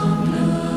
song blue.